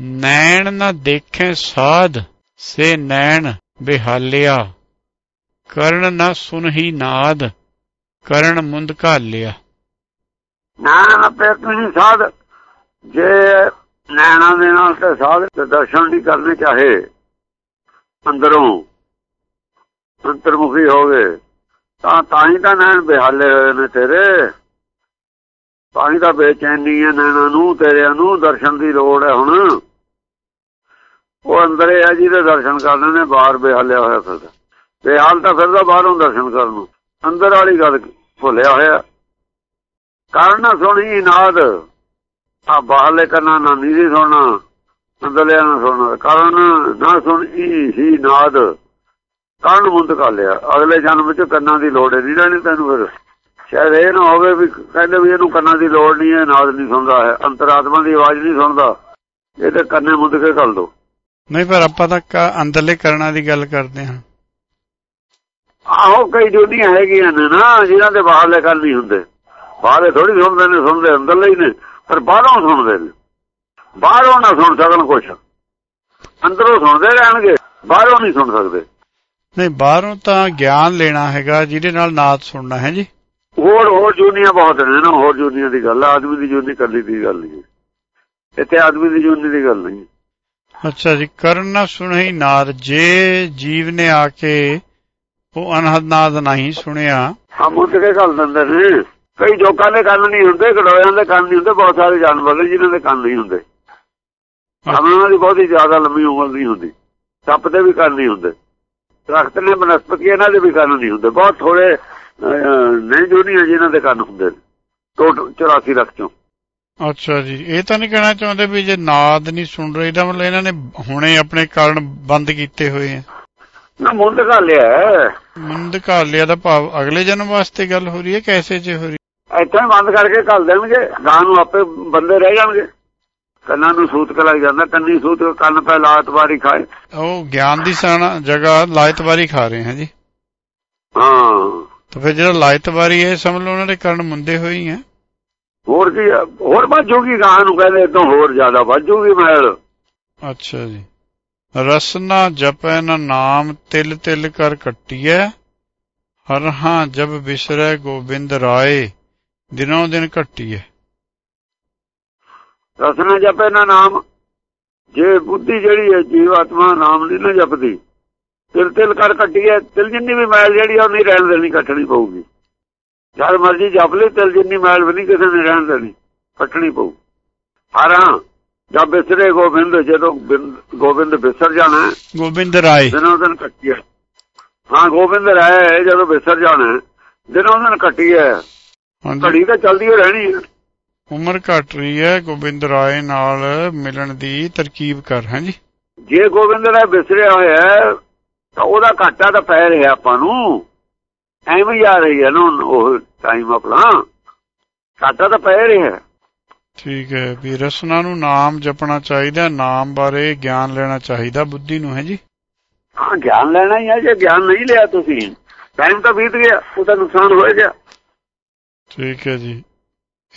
ਨੈਣ ਨਾ ਦੇਖੇ ਸਾਧ, ਸੇ ਨੈਣ ਬਿਹਾਲਿਆ। ਕਰਨ ਨਾ ਸੁਨਹੀ ਨਾਦ, ਕਰਨ ਮੁੰਦ ਘਾਲਿਆ। ਨੈਣ ਪੇਤ ਨਹੀਂ ਸਾਧ। ਜੇ ਨੈਣਾ ਦੇ ਨਾਲ ਤੇ ਸਾਧ ਤੇ ਦਰਸ਼ਨ ਨਹੀਂ ਕਰਨੇ ਚਾਹੇ, ਅੰਦਰੋਂ ਅੰਤਰਮੁਖੀ ਹੋਵੇ, ਤਾਂ ਤਾਂ ਹੀ ਤਾਂ ਨੈਣ ਬਿਹਾਲੇ ਹੋਏ ਨੇ ਤੇਰੇ। ਤਾਂ ਹੀ ਤਾਂ ਬੇਚੈਨੀ ਹੈ ਨੈਣਾ ਨੂੰ, ਤੇਰਿਆਂ ਨੂੰ, ਦਰਸ਼ਨ ਦੀ ਲੋੜ ਹੈ ਹੁਣ। ਉਹ ਅੰਦਰੇ ਆ ਜਿਹਦੇ ਦਰਸ਼ਨ ਕਰਨੇ ਨੇ, ਬਾਹਰ ਬਿਹਾਲਿਆ ਹੋਇਆ ਫਿਰਦਾ ਬਿਹਾਲ ਤਾਂ ਫਿਰਦਾ ਬਾਹਰੋਂ ਦਰਸ਼ਨ ਕਰਨ ਨੂੰ। ਅੰਦਰ ਵਾਲੀ ਗੱਲ ਭੁੱਲਿਆ ਹੋਇਆ। ਕਾਰਨ ਸੁਣੀ ਨਾਦ। ਆ ਬਾਹਰਲੇ ਕੰਨਾਂ ਨਾਲ ਨਹੀਂ ਸੁਣਨਾ, ਅੰਦਰਲਿਆਂ ਨਾਲ ਸੁਣਨਾ। ਕਰਨ ਨਾ ਸੁਣੀ ਹੀ ਨਾਦ। ਕਾਰਨ ਮੁੰਦ ਕਰ ਲਿਆ। ਅਗਲੇ ਜਨਮ ਵਿੱਚ ਕੰਨਾਂ ਦੀ ਲੋੜ ਨਹੀਂ ਰਹਿਣੀ ਤੈਨੂੰ ਫਿਰ। ਸ਼ਾਇਦ ਇਹ ਨਾ ਹੋਵੇ ਵੀ ਕਹਿੰਦੇ ਵੀ ਇਹਨੂੰ ਕੰਨਾਂ ਦੀ ਲੋੜ ਨਹੀਂ ਹੈ, ਨਾਦ ਨਹੀਂ ਸੁਣਦਾ ਹੈ। ਅੰਤਰਾਤਮਾ ਦੀ ਆਵਾਜ਼ ਨਹੀਂ ਸੁਣਦਾ। ਇਹ ਤੇ ਕੰਨੇ ਮੁੰਦ ਕੇ ਕਰ ਦੋ। ਨਹੀਂ ਪਰ ਆਪਾਂ ਤਾਂ ਅੰਦਰਲੇ ਕਰਨਾਂ ਦੀ ਗੱਲ ਕਰਦੇ ਹਾਂ। ਆਹੋ ਕਈ ਜੋਨੀਆਂ ਹੈਗੀਆਂ ਨੇ ਨਾ ਜਿਨ੍ਹਾਂ ਦੇ ਬਾਹਰਲੇ ਕੰਨ ਨਹੀਂ ਹੁੰਦੇ। ਬਾਹਰਲੇ ਥੋੜੀ ਸੁਣਦੇ ਨੇ ਸੁਣਦੇ ਅੰਦਰਲੇ ਹੀ ਨੇ ਪਰ ਬਾਹਰੋਂ ਸੁਣਦੇ ਨੇ। ਬਾਹਰੋਂ ਨਾ ਸੁਣ ਸਕਣ ਕੁਛ। ਅੰਦਰੋਂ ਸੁਣਦੇ ਰਹਿਣਗੇ ਬਾਹਰੋਂ ਨਹੀਂ ਸੁਣ ਸਕਦੇ। ਨਹੀਂ ਬਾਹਰੋਂ ਤਾਂ ਗਿਆਨ ਲੈਣਾ ਹੈਗਾ ਜਿਹਦੇ ਨਾਲ ਨਾਦ ਸੁਣਨਾ ਹੈ ਜੀ। ਹੋਰ ਹੋਰ ਜੂਨੀਆਂ ਬਹੁਤ ਨੇ ਨਾ ਹੋਰ ਜੂਨੀਆਂ ਦੀ ਗੱਲ ਆਦਮੀ ਦੀ ਜੂਨੀ ਕੱਲੀ ਦੀ ਗੱਲ ਨਹੀਂ। ਇੱਥੇ ਆਦਮੀ ਦੀ ਜੂਨੀ ਦੀ ਗੱਲ ਨਹੀਂ। ਅੱਛਾ ਜੀ ਕਰਨ ਨਾ ਸੁਣਹੀ ਨਾਦ ਜੇ ਜੀਵ ਨੇ ਆ ਕੇ ਉਹ ਅਨਹਦ ਨਾਦ ਨਹੀਂ ਸੁਣਿਆ। ਹਾਂ ਮੁੱਦ ਕੇ ਗੱਲ ਦਿੰਦੇ ਨੇ ਕਈ ਜੋਕਾਂ ਦੇ ਕੰਨ ਨਹੀਂ ਹੁੰਦੇ ਗੜੋਇਆਂ ਦੇ ਕੰਨ ਨਹੀਂ ਹੁੰਦੇ ਬਹੁਤ ਸਾਰੇ ਜਾਨਵਰ ਨੇ ਜਿਨ੍ਹਾਂ ਦੇ ਕੰਨ ਨਹੀਂ ਹੁੰਦੇ। ਉਹਨਾਂ ਦੀ ਬਹੁਤੀ ਜ਼ਿਆਦਾ ਲੰਮੀ ਉਮਰ ਨਹੀਂ ਹੁੰਦੀ। ਸੱਪ ਦੇ ਵੀ ਕੰਨ ਨਹੀਂ ਹੁੰਦੇ। ਦਰਖਤ ਨੇ ਬਨਸਪਤੀ ਇਹਨਾਂ ਦੇ ਵੀ ਕੰਨ ਨਹੀਂ ਹੁੰਦੇ। ਬਹੁਤ ਥੋੜੇ ਨਹੀਂ ਜੋਨੀਆਂ ਜਿਨ੍ਹਾਂ ਦੇ ਕੰਨ ਹੁੰਦੇ ਨੇ। ਟੋਟਲ 84 ਲੱਖ ਚੋਂ। ਅੱਛਾ ਜੀ। ਇਹ ਤਾਂ ਨਹੀਂ ਕਹਿਣਾ ਚਾਹੁੰਦੇ ਵੀ ਜੇ ਨਾਦ ਨਹੀਂ ਸੁਣ ਰਹੇ ਇਹਦਾ ਮਤਲਬ ਇਹਨਾਂ ਨੇ ਹੁਣੇ ਆਪਣੇ ਕਾਰਨ ਬੰਦ ਕੀਤੇ ਹੋਏ ਆ। ਨਾ ਮੁੰਡ ਲਿਆ ਮੁੰਦ ਲਿਆ ਦਾ ਭਾਵ ਅਗਲੇ ਜਨਮ ਵਾਸਤੇ ਗੱਲ ਹੋ ਰਹੀ ਹੈ ਕੈਸੇ ਚ ਹੋ ਰਹੀ? ਇੱਥੇ ਬੰਦ ਕਰਕੇ ਘੱਲ ਦੇਣਗੇ। ਗਾਂ ਨੂੰ ਆਪੇ ਬੰਦੇ ਰਹਿ ਜਾਣਗੇ। ਕੰਨਾਂ ਨੂੰ ਸੂਤ ਲੱਗ ਜਾਂਦਾ ਕੰਨੀ ਸੂਤ ਕੰਨ ਪੈ ਲਾਤ ਵਾਰੀ ਖਾਏ। ਉਹ ਗਿਆਨ ਦੀ ਸਾਣਾ ਜਗ੍ਹਾ ਲਾਇਤਵਾਰੀ ਖਾ ਰਹੇ ਹਾਂ ਜੀ। ਹਾਂ। ਤਾਂ ਫਿਰ ਜਿਹੜਾ ਲਾਇਤਵਾਰੀ ਹੈ ਸਮਝ ਲਓ ਉਹਨਾਂ ਦੇ ਕਾਰਨ ਮੁੰਦੇ ਹੋਏ ਹੀ ਹੈ ਹੋਰ ਕੀ? ਹੋਰ ਵੱਜੂਗੀ ਗਾਂ ਨੂੰ ਕਹਿੰਦੇ ਇਦੋਂ ਹੋਰ ਜ਼ਿਆਦਾ ਵੱਜੂਗੀ ਮੈਲ। ਅੱਛਾ ਜੀ। ਰਸਨਾ ਜਪੈ ਨ ਨਾਮ ਤਿਲ ਤਿਲ ਕਰ ਕੱਟੀਐ। ਹਰ ਹਾਂ ਜਬ ਬਿਸਰੈ ਗੋਬਿੰਦ ਰਾਏ ਦਿਨੋਂ ਦਿਨ ਘਟੀਐ। ਰਸਨਾ ਜਪੇ ਨਾ ਨਾਮ ਜੇ ਬੁੱਧੀ ਜਿਹੜੀ ਹੈ ਜੀਵਾਤਮਾ ਨਾਮ ਨਹੀਂ ਨਾ ਜਪਦੀ ਤਿਲ ਤਿਲ ਕਰ ਕੱਟੀਏ ਤਿਲ ਜਿੰਨੀ ਵੀ ਮੈਲ ਜਿਹੜੀ ਆ ਉਹ ਨਹੀਂ ਰਹਿਣ ਦੇਣੀ ਕੱਟਣੀ ਪਊਗੀ। ਜਦ ਮਰਜ਼ੀ ਜਪ ਲਈ ਤਿਲ ਜਿੰਨੀ ਮੈਲ ਵੀ ਨਹੀਂ ਕਿਸੇ ਨੇ ਰਹਿਣ ਦੇਣੀ ਕੱਟਣੀ ਪਊ। ਹਾਰਾਂ ਜਦ ਬਿਸਰੇ ਗੋਬਿੰਦ ਜਦੋਂ ਬਿੰਦ- ਗੋਬਿੰਦ ਬਿਸਰ ਜਾਣਾ ਗੋਬਿੰਦ ਰਾਏ। ਦਿਨੋਂ ਦਿਨ ਕੱਟੀਏ ਹਾਂ। ਗੋਬਿੰਦ ਰਾਏ ਜਦੋਂ ਬਿਸਰ ਜਾਣਾ ਦਿਨੋਂ ਦਿਨ ਹਾਂਜੀ। ਘੜੀ ਤਾਂ ਚਲਦੀ ਹੋ ਰਹਿਣੀ ਹੈ। ਉਮਰ ਘਟ ਰਹੀ ਹੈ ਗੋਬਿੰਦ ਰਾਏ ਨਾਲ ਮਿਲਣ ਦੀ ਤਰਕੀਬ ਕਰ ਹਾਂ ਜੀ ਗੋਬਿੰਦ ਰਾਏ ਬਿਸਰਿਆ ਹੋਇਆ ਤਾਂ ਉਹਦਾ ਘਾਟਾ ਤਾਂ ਪੈ ਰਿਹਾ ਆਪਾਂ ਨੂੰ। ਐਵੇਂ ਹੀ ਆ ਰਹੀ ਹੈ ਨਾ ਉਹ ਟਾਈਮ ਆਪਣਾ। ਘਾਟਾ ਤਾਂ ਪੈ ਰਿਹਾ। ਠੀਕ ਹੈ ਵੀ ਰਸਨਾ ਨੂੰ ਨਾਮ ਜਪਣਾ ਚਾਹੀਦਾ ਨਾਮ ਬਾਰੇ ਗਿਆਨ ਲੈਣਾ ਚਾਹੀਦਾ ਬੁੱਧੀ ਨੂੰ ਹੈ ਜੀ? ਹਾਂ ਗਿਆਨ ਲੈਣਾ ਹੀ ਹੈ ਜੇ ਗਿਆਨ ਨਹੀਂ ਲਿਆ ਤੁਸੀਂ ਟਾਈਮ ਤਾਂ ਬੀਤ ਗਿਆ ਉਹਦਾ ਨੁਕਸਾਨ ਹੋ ਗਿਆ। ਠੀਕ ਹੈ ਜੀ।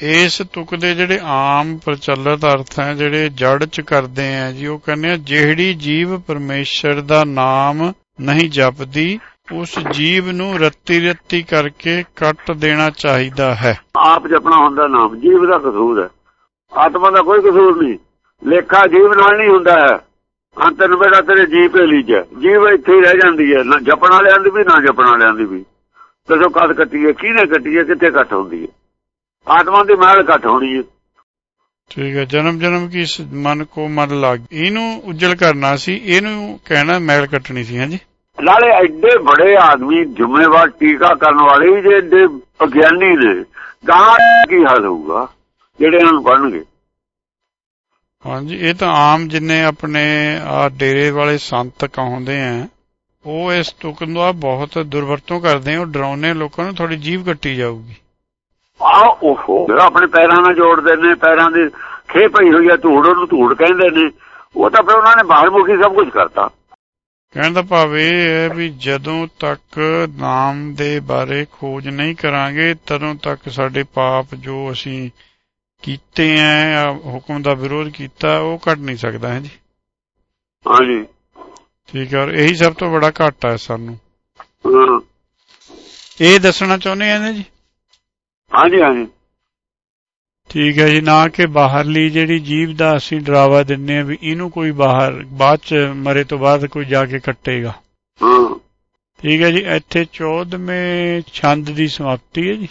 ਇਸ ਤੁਕ ਦੇ ਜਿਹੜੇ ਆਮ ਪ੍ਰਚਲਿਤ ਅਰਥ ਹੈ ਜਿਹੜੇ ਜੜ ਚ ਕਰਦੇ ਆ ਜੀ ਉਹ ਕਹਿੰਦੇ ਆ ਜਿਹੜੀ ਜੀਵ ਪਰਮੇਸ਼ਰ ਦਾ ਨਾਮ ਨਹੀਂ ਜਪਦੀ ਉਸ ਜੀਵ ਨੂੰ ਰੱਤੀ ਰੱਤੀ ਕਰਕੇ ਕੱਟ ਦੇਣਾ ਚਾਹੀਦਾ ਹੈ। ਆਪ ਜਪਣਾ ਹੁੰਦਾ ਨਾਮ ਜੀਵ ਦਾ ਕਸੂਰ ਹੈ। ਆਤਮਾ ਦਾ ਕੋਈ ਕਸੂਰ ਨਹੀਂ। ਲੇਖਾ ਜੀਵ ਨਾਲ ਨਹੀਂ ਹੁੰਦਾ ਹੈ। ਅੰਤ ਨੂੰ ਮੇਰਾ ਤੇਰੇ ਜੀਵ ਤੇ ਲੀਜਾ ਜੀਵ ਇੱਥੇ ਹੀ ਰਹਿ ਜਾਂਦੀ ਹੈ। ਨਾ ਜਪਣ ਵਾਲਿਆਂ ਦੀ ਵੀ ਨਾ ਜਪਣ ਵਾਲਿਆਂ ਦੀ ਵੀ। ਕਦ ਕੱਟੀ ਹੈ ਕਿਹਨੇ ਕੱਟੀ ਹੈ ਕਿੱਥੇ ਕੱਟ ਹੁੰਦੀ ਹੈ? ਆਤਮਾ ਦੀ ਮਾਲ ਕੱਟ ਹੋਣੀ ਹੈ। ਠੀਕ ਹੈ ਜਨਮ ਜਨਮ ਕੀ ਮਨ ਕੋ ਮਨ ਲੱਗ ਇਹਨੂੰ ਉਜਲ ਕਰਨਾ ਸੀ ਇਹਨੂੰ ਕਹਿਣਾ ਮੈਲ ਕੱਟਣੀ ਸੀ ਹਾਂਜੀ। ਨਾਲੇ ਐਡੇ ਬੜੇ ਆਦਮੀ ਜ਼ਿੰਮੇਵਾਰ ਟੀਕਾ ਕਰਨ ਵਾਲੇ ਜੇ ਐਡੇ ਅਗਿਆਨੀ ਨੇ ਗਾਂ ਕੀ ਹਾਲ ਹੋਊਗਾ? ਜਿਹੜੇ ਇਹਨਾਂ ਨੂੰ ਪੜਨਗੇ ਹਾਂਜੀ ਇਹ ਤਾਂ ਆਮ ਜਿੰਨੇ ਆਪਣੇ ਆ ਡੇਰੇ ਵਾਲੇ ਸੰਤ ਕਹਾਉਂਦੇ ਆ ਉਹ ਇਸ ਤੁਕ ਦਾ ਬਹੁਤ ਦੁਰਵਰਤੋਂ ਕਰਦੇ ਆ ਉਹ ਡਰਾਉਨੇ ਲੋਕਾਂ ਨੂੰ ਥੋੜੀ ਜੀਵ ਕੱਟੀ ਜਾਊਗੀ। ਆ ਉਹ ਆਪਣੇ ਪੈਰਾਂ ਨਾਲ ਜੋੜਦੇ ਨੇ ਪੈਰਾਂ ਦੀ ਖੇ ਪਈ ਹੋਈ ਆ ਧੂੜ ਉਹਨੂੰ ਧੂੜ ਕਹਿੰਦੇ ਨੇ ਉਹ ਤਾਂ ਫਿਰ ਉਹਨਾਂ ਨੇ ਬਾਹਰ ਮੁਖੀ ਸਭ ਕੁਝ ਕਰਤਾ। ਕਹਿਣ ਦਾ ਭਾਵ ਇਹ ਹੈ ਵੀ ਜਦੋਂ ਤੱਕ ਨਾਮ ਦੇ ਬਾਰੇ ਖੋਜ ਨਹੀਂ ਕਰਾਂਗੇ ਤਦੋਂ ਤੱਕ ਸਾਡੇ ਪਾਪ ਜੋ ਅਸੀਂ ਕੀਤੇ ਆ ਹੁਕਮ ਦਾ ਵਿਰੋਧ ਕੀਤਾ ਉਹ ਘਟ ਨਹੀਂ ਸਕਦਾ ਹੈ ਜੀ? ਹਾਂਜੀ। ਠੀਕ ਹੈ ਔਰ ਇਹੀ ਸਭ ਤੋਂ ਬੜਾ ਘਾਟਾ ਹੈ ਸਾਨੂੰ। ਇਹ ਦੱਸਣਾ ਚਾਹੁੰਦੇ ਆ ਜੀ? ਹਾਂਜੀ ਹਾਂਜੀ। ਠੀਕ ਹੈ ਜੀ ਨਾ ਕਿ ਬਾਹਰਲੀ ਜਿਹੜੀ ਜੀਵ ਦਾ ਅਸੀਂ ਡਰਾਵਾ ਦਿੰਨੇ ਆ ਵੀ ਇਹਨੂੰ ਕੋਈ ਬਾਹਰ ਬਾਅਦ ਚ ਮਰੇ ਤੋਂ ਬਾਅਦ ਕੋਈ ਜਾ ਕੇ ਕੱਟੇਗਾ। ਹਾਂ। ਠੀਕ ਹੈ ਜੀ ਇੱਥੇ 14ਵੇਂ ਛੰਦ ਦੀ ਸਮਾਪਤੀ ਹੈ ਜੀ।